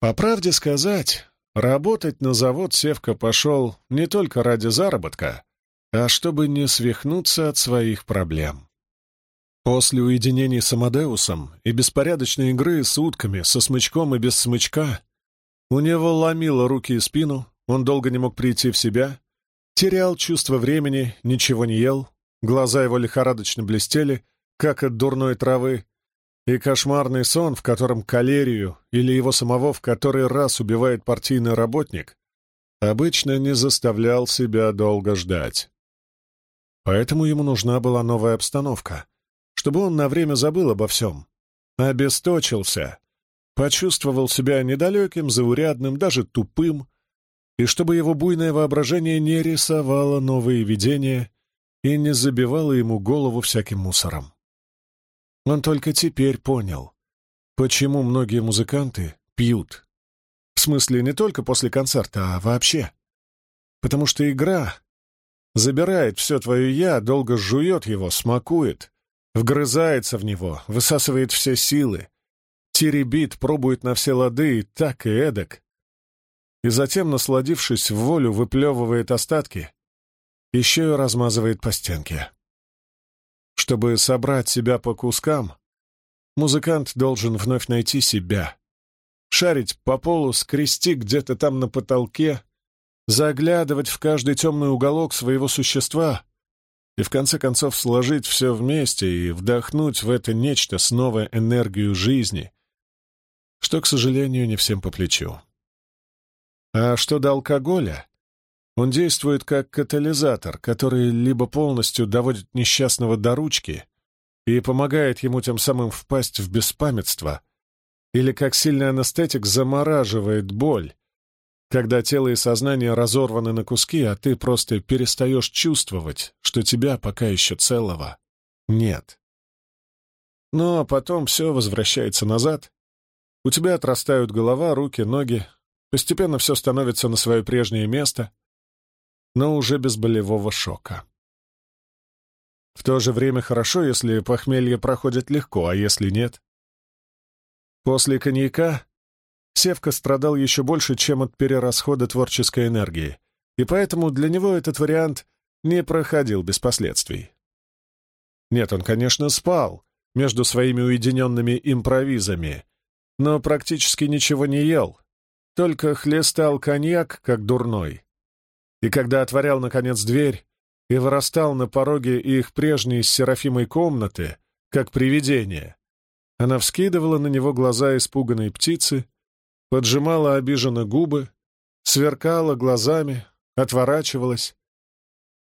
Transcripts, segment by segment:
По правде сказать, работать на завод Севка пошел не только ради заработка, а чтобы не свихнуться от своих проблем. После уединений с Амадеусом и беспорядочной игры с утками, со смычком и без смычка, у него ломило руки и спину, он долго не мог прийти в себя, терял чувство времени, ничего не ел, глаза его лихорадочно блестели, как от дурной травы, и кошмарный сон, в котором калерию или его самого в который раз убивает партийный работник, обычно не заставлял себя долго ждать. Поэтому ему нужна была новая обстановка, чтобы он на время забыл обо всем, обесточился, почувствовал себя недалеким, заурядным, даже тупым, и чтобы его буйное воображение не рисовало новые видения и не забивало ему голову всяким мусором. Он только теперь понял, почему многие музыканты пьют. В смысле, не только после концерта, а вообще. Потому что игра забирает все твое «я», долго жует его, смакует, вгрызается в него, высасывает все силы, теребит, пробует на все лады и так и эдак. И затем, насладившись в волю, выплевывает остатки, еще и размазывает по стенке. Чтобы собрать себя по кускам, музыкант должен вновь найти себя, шарить по полу, скрести где-то там на потолке, заглядывать в каждый темный уголок своего существа и в конце концов сложить все вместе и вдохнуть в это нечто снова энергию жизни, что, к сожалению, не всем по плечу. А что до алкоголя? Он действует как катализатор, который либо полностью доводит несчастного до ручки и помогает ему тем самым впасть в беспамятство, или как сильный анестетик замораживает боль, когда тело и сознание разорваны на куски, а ты просто перестаешь чувствовать, что тебя пока еще целого нет. Но потом все возвращается назад. У тебя отрастают голова, руки, ноги. Постепенно все становится на свое прежнее место, но уже без болевого шока. В то же время хорошо, если похмелье проходит легко, а если нет. После коньяка Севка страдал еще больше, чем от перерасхода творческой энергии, и поэтому для него этот вариант не проходил без последствий. Нет, он, конечно, спал между своими уединенными импровизами, но практически ничего не ел, только хлестал коньяк, как дурной. И когда отворял, наконец, дверь и вырастал на пороге их прежней с Серафимой комнаты, как привидение, она вскидывала на него глаза испуганной птицы поджимала обиженно губы, сверкала глазами, отворачивалась.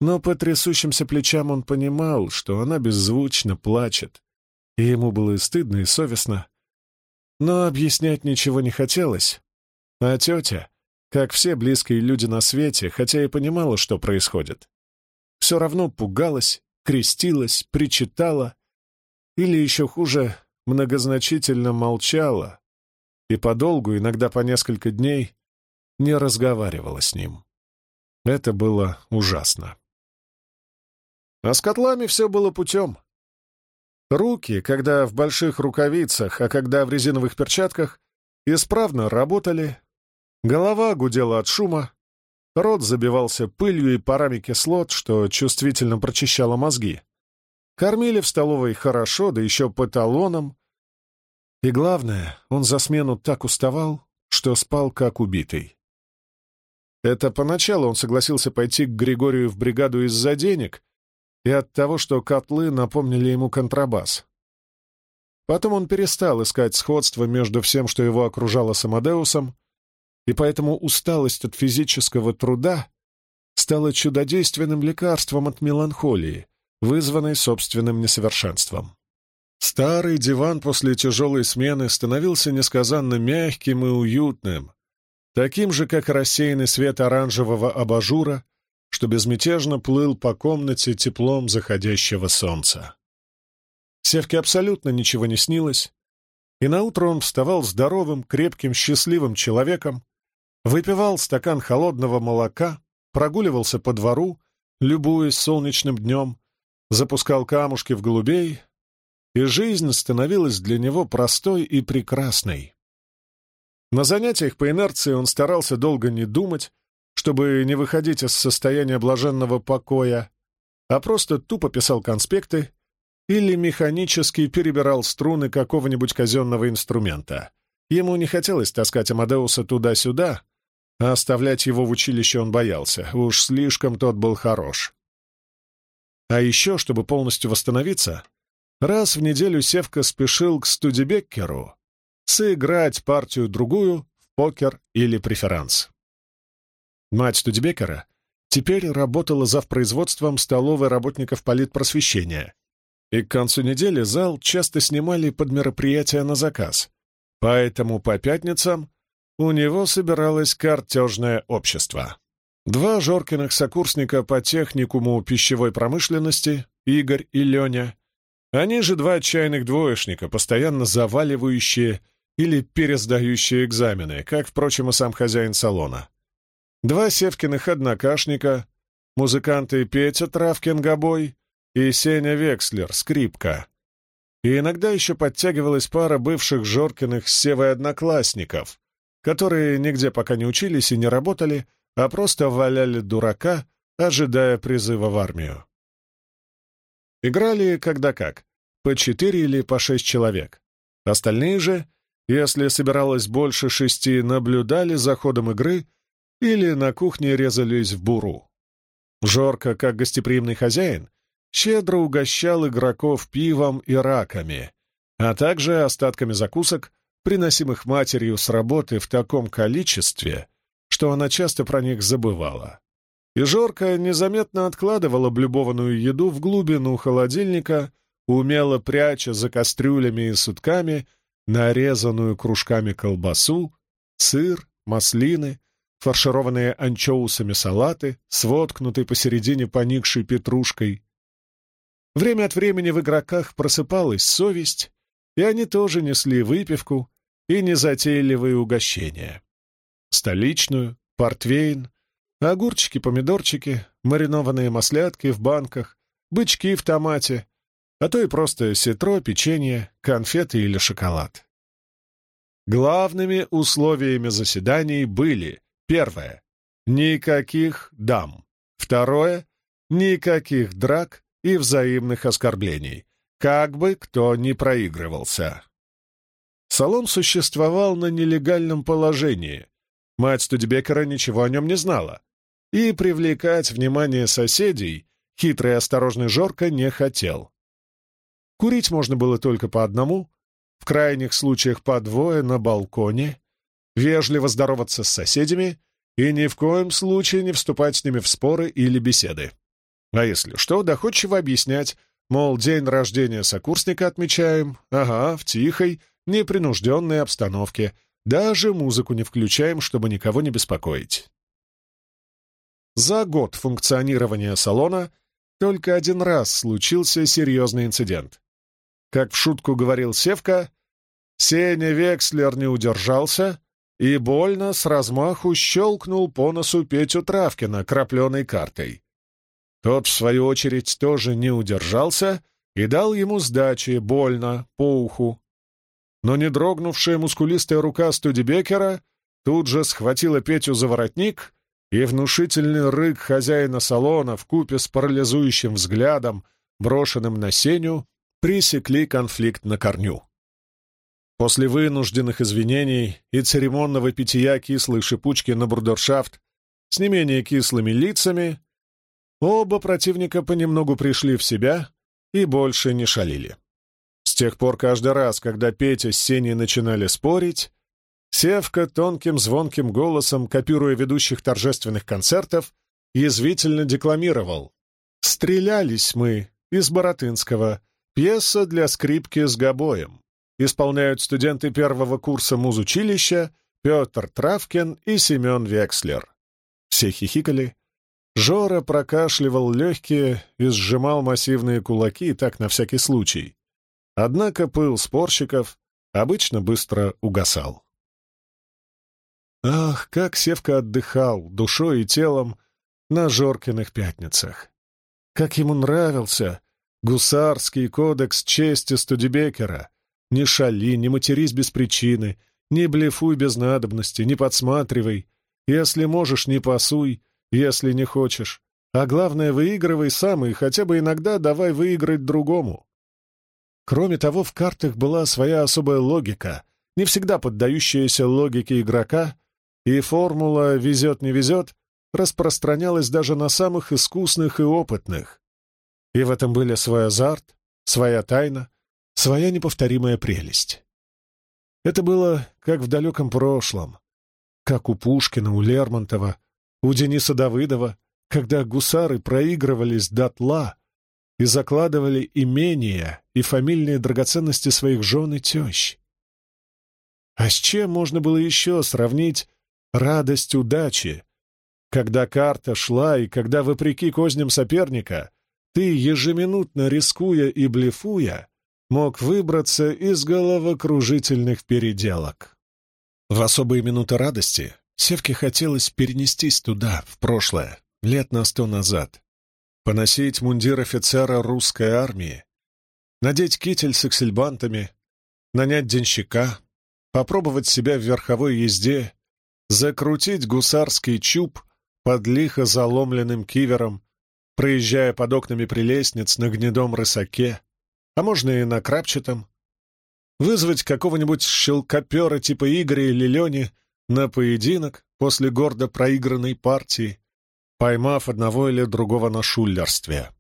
Но по трясущимся плечам он понимал, что она беззвучно плачет, и ему было и стыдно, и совестно. Но объяснять ничего не хотелось. А тетя, как все близкие люди на свете, хотя и понимала, что происходит, все равно пугалась, крестилась, причитала или, еще хуже, многозначительно молчала, и подолгу, иногда по несколько дней, не разговаривала с ним. Это было ужасно. А с котлами все было путем. Руки, когда в больших рукавицах, а когда в резиновых перчатках, исправно работали, голова гудела от шума, рот забивался пылью и парами кислот, что чувствительно прочищало мозги. Кормили в столовой хорошо, да еще по талонам, и главное, он за смену так уставал, что спал как убитый. Это поначалу он согласился пойти к Григорию в бригаду из-за денег и от того, что котлы напомнили ему контрабас. Потом он перестал искать сходство между всем, что его окружало с Амадеусом, и поэтому усталость от физического труда стала чудодейственным лекарством от меланхолии, вызванной собственным несовершенством. Старый диван после тяжелой смены становился несказанно мягким и уютным, таким же, как рассеянный свет оранжевого абажура, что безмятежно плыл по комнате теплом заходящего солнца. Севке абсолютно ничего не снилось, и наутро он вставал здоровым, крепким, счастливым человеком, выпивал стакан холодного молока, прогуливался по двору, любуясь солнечным днем, запускал камушки в голубей, и жизнь становилась для него простой и прекрасной. На занятиях по инерции он старался долго не думать, чтобы не выходить из состояния блаженного покоя, а просто тупо писал конспекты или механически перебирал струны какого-нибудь казенного инструмента. Ему не хотелось таскать Амадеуса туда-сюда, а оставлять его в училище он боялся, уж слишком тот был хорош. А еще, чтобы полностью восстановиться, раз в неделю Севка спешил к Студебеккеру сыграть партию-другую в покер или преферанс. Мать Студебеккера теперь работала завпроизводством столовой работников политпросвещения, и к концу недели зал часто снимали под мероприятия на заказ, поэтому по пятницам у него собиралось картежное общество. Два Жоркиных сокурсника по техникуму пищевой промышленности, Игорь и Леня, они же два отчаянных двоечника, постоянно заваливающие или пересдающие экзамены, как, впрочем, и сам хозяин салона. Два Севкиных однокашника, музыканты Петя Травкин-Гобой и Сеня Векслер, скрипка. И иногда еще подтягивалась пара бывших Жоркиных с Севой одноклассников, которые нигде пока не учились и не работали, а просто валяли дурака, ожидая призыва в армию. Играли когда как, по четыре или по шесть человек. Остальные же, если собиралось больше шести, наблюдали за ходом игры или на кухне резались в буру. Жорко, как гостеприимный хозяин, щедро угощал игроков пивом и раками, а также остатками закусок, приносимых матерью с работы в таком количестве, что она часто про них забывала. И Жорка незаметно откладывала облюбованную еду в глубину холодильника, умело пряча за кастрюлями и сутками нарезанную кружками колбасу, сыр, маслины, фаршированные анчоусами салаты, своткнутый посередине поникшей петрушкой. Время от времени в игроках просыпалась совесть, и они тоже несли выпивку и незатейливые угощения. Столичную, портвейн, огурчики, помидорчики, маринованные маслятки в банках, бычки в томате, а то и просто ситро, печенье, конфеты или шоколад. Главными условиями заседаний были первое — никаких дам, второе — никаких драк и взаимных оскорблений, как бы кто ни проигрывался. Салон существовал на нелегальном положении, Мать Студебекера ничего о нем не знала. И привлекать внимание соседей хитрый и осторожный Жорка не хотел. Курить можно было только по одному, в крайних случаях по двое на балконе, вежливо здороваться с соседями и ни в коем случае не вступать с ними в споры или беседы. А если что, доходчиво объяснять, мол, день рождения сокурсника отмечаем, ага, в тихой, непринужденной обстановке — даже музыку не включаем, чтобы никого не беспокоить. За год функционирования салона только один раз случился серьезный инцидент. Как в шутку говорил Севка, Сеня Векслер не удержался и больно с размаху щелкнул по носу Петю Травкина крапленой картой. Тот, в свою очередь, тоже не удержался и дал ему сдачи больно по уху но не дрогнувшая мускулистая рука Студебекера тут же схватила Петю за воротник, и внушительный рык хозяина салона в купе с парализующим взглядом, брошенным на Сеню, пресекли конфликт на корню. После вынужденных извинений и церемонного питья кислой шипучки на бурдершафт с не менее кислыми лицами, оба противника понемногу пришли в себя и больше не шалили тех пор каждый раз, когда Петя с Сеней начинали спорить, Севка тонким звонким голосом, копируя ведущих торжественных концертов, язвительно декламировал «Стрелялись мы из Боротынского. Пьеса для скрипки с гобоем. Исполняют студенты первого курса музучилища Петр Травкин и Семен Векслер». Все хихикали. Жора прокашливал легкие и сжимал массивные кулаки, так на всякий случай. Однако пыл спорщиков обычно быстро угасал. Ах, как Севка отдыхал душой и телом на Жоркиных пятницах! Как ему нравился гусарский кодекс чести Студебекера! Не шали, не матерись без причины, Не блефуй без надобности, не подсматривай. Если можешь, не пасуй, если не хочешь. А главное, выигрывай сам и хотя бы иногда давай выиграть другому. Кроме того, в картах была своя особая логика, не всегда поддающаяся логике игрока, и формула «везет-не везет» распространялась даже на самых искусных и опытных. И в этом были свой азарт, своя тайна, своя неповторимая прелесть. Это было как в далеком прошлом, как у Пушкина, у Лермонтова, у Дениса Давыдова, когда гусары проигрывались дотла и закладывали имения и фамильные драгоценности своих жен и тещ. А с чем можно было еще сравнить радость удачи, когда карта шла и когда, вопреки козням соперника, ты, ежеминутно рискуя и блефуя, мог выбраться из головокружительных переделок. В особые минуты радости Севке хотелось перенестись туда, в прошлое, лет на сто назад, поносить мундир офицера русской армии, надеть китель с эксельбантами, нанять денщика, попробовать себя в верховой езде, закрутить гусарский чуб под лихо заломленным кивером, проезжая под окнами прелестниц на гнедом рысаке, а можно и на крапчатом. Вызвать какого-нибудь щелкопера типа Игоря или Лени на поединок после гордо проигранной партии, поймав одного или другого на шуллерстве.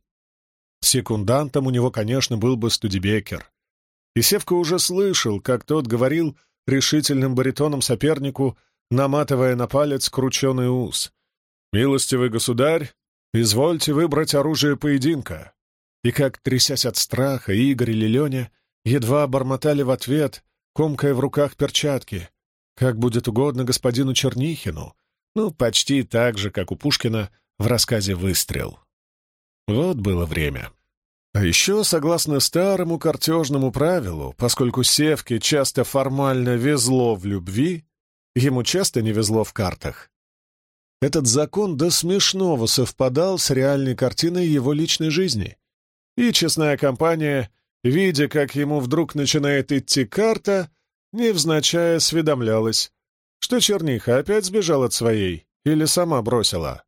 Секундантом у него, конечно, был бы Студебекер. И Севка уже слышал, как тот говорил решительным баритоном сопернику, наматывая на палец крученый ус. «Милостивый государь, извольте выбрать оружие поединка и как, трясясь от страха, Игорь или Леня едва бормотали в ответ, комкая в руках перчатки, как будет угодно господину Чернихину, ну, почти так же, как у Пушкина в рассказе «Выстрел». Вот было время. А еще, согласно старому картежному правилу, поскольку Севке часто формально везло в любви, ему часто не везло в картах. Этот закон до смешного совпадал с реальной картиной его личной жизни, и честная компания, видя, как ему вдруг начинает идти карта, невзначай осведомлялась, что черниха опять сбежал от своей или сама бросила.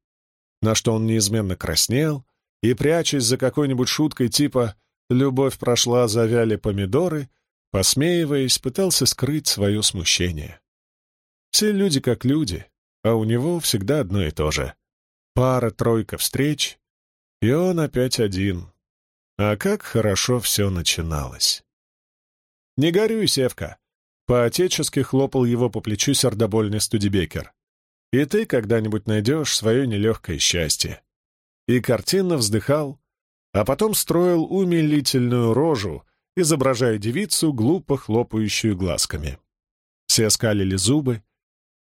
На что он неизменно краснел и, прячась за какой-нибудь шуткой типа «любовь прошла, завяли помидоры», посмеиваясь, пытался скрыть свое смущение. Все люди как люди, а у него всегда одно и то же. Пара-тройка встреч, и он опять один, а как хорошо все начиналось. «Не горюй, Севка!» По-отечески хлопал его по плечу сердобольный Студебекер. «И ты когда-нибудь найдешь свое нелегкое счастье». И картинно вздыхал, а потом строил умилительную рожу, изображая девицу, глупо хлопающую глазками. Все скалили зубы,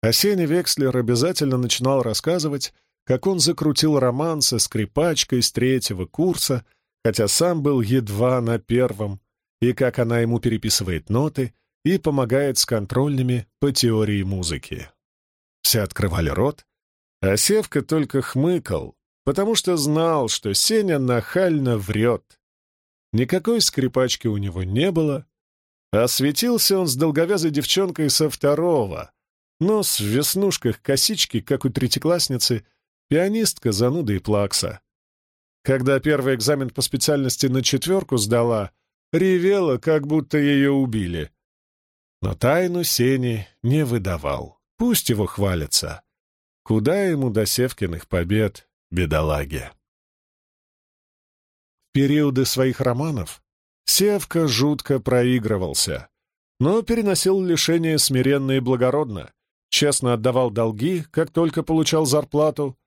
а Сеня Векслер обязательно начинал рассказывать, как он закрутил роман со скрипачкой с третьего курса, хотя сам был едва на первом, и как она ему переписывает ноты и помогает с контрольными по теории музыки. Все открывали рот, а Севка только хмыкал, потому что знал, что Сеня нахально врет. Никакой скрипачки у него не было, а светился он с долговязой девчонкой со второго, нос в веснушках косички, как у третьеклассницы, пианистка, зануда и плакса. Когда первый экзамен по специальности на четверку сдала, ревела, как будто ее убили. Но тайну Сени не выдавал. Пусть его хвалятся. Куда ему до Севкиных побед, бедолаге? В периоды своих романов Севка жутко проигрывался, но переносил лишение смиренно и благородно, честно отдавал долги, как только получал зарплату,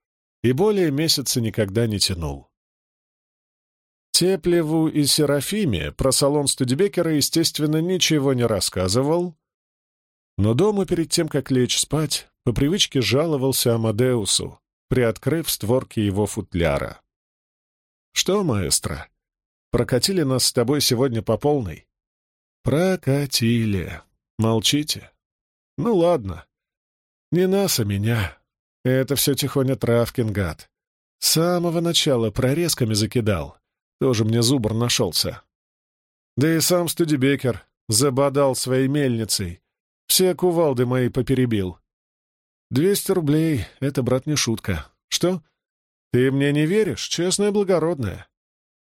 и более месяца никогда не тянул. Теплеву и Серафиме про салон Студебекера, естественно, ничего не рассказывал, но дома перед тем, как лечь спать, по привычке жаловался Амадеусу, приоткрыв створки его футляра. «Что, маэстро, прокатили нас с тобой сегодня по полной?» «Прокатили. Молчите?» «Ну ладно. Не нас, а меня. Это все тихоня Травкин, гад. С самого начала прорезками закидал. Тоже мне зубр нашелся. Да и сам Студебекер забодал своей мельницей. Все кувалды мои поперебил. Двести рублей — это, брат, не шутка. Что? Ты мне не веришь? Честное благородное.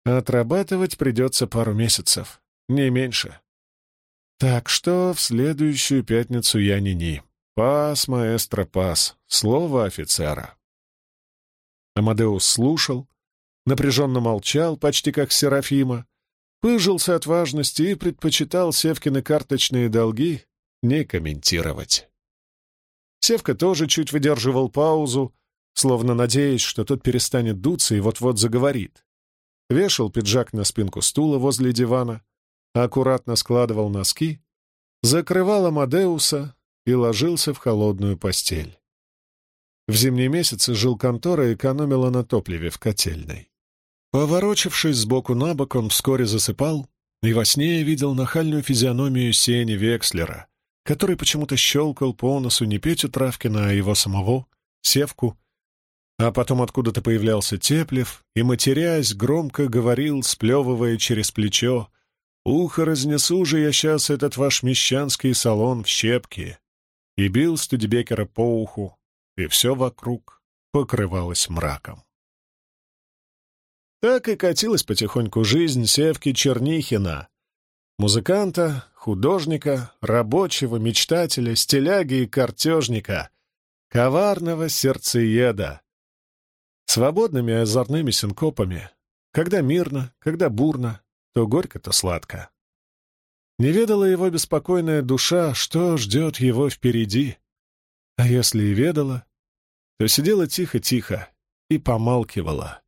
Отрабатывать придется пару месяцев, не меньше. Так что в следующую пятницу я ни-ни. Пас, маэстро, пас. Слово офицера. Амадеус слушал, напряженно молчал, почти как Серафима, пыжился от важности и предпочитал Севкины карточные долги не комментировать. Севка тоже чуть выдерживал паузу, словно надеясь, что тот перестанет дуться и вот-вот заговорит. Вешал пиджак на спинку стула возле дивана, аккуратно складывал носки, закрывал Амадеуса и ложился в холодную постель. В зимние месяцы жил контора и экономила на топливе в котельной. Поворочившись сбоку на бок, он вскоре засыпал, и во сне видел нахальную физиономию Сени Векслера, который почему-то щелкал по носу не Петю Травкина, а его самого, Севку, а потом откуда-то появлялся Теплев и, матерясь, громко говорил, сплевывая через плечо, «Ухо разнесу же я сейчас этот ваш мещанский салон в щепки!» И бил Студебекера по уху, и все вокруг покрывалось мраком. Так и катилась потихоньку жизнь Севки Чернихина, музыканта, художника, рабочего, мечтателя, стиляги и картежника, коварного сердцееда, свободными озорными синкопами, когда мирно, когда бурно, то горько, то сладко. Не ведала его беспокойная душа, что ждет его впереди. А если и ведала, то сидела тихо-тихо и помалкивала.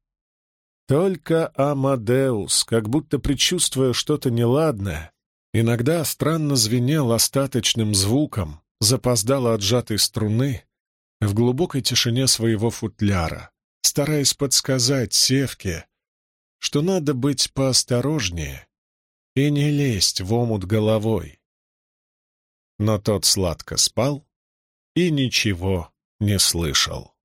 Только Амадеус, как будто предчувствуя что-то неладное, иногда странно звенел остаточным звуком, запоздало отжатой струны в глубокой тишине своего футляра, стараясь подсказать Севке, что надо быть поосторожнее и не лезть в омут головой. Но тот сладко спал и ничего не слышал.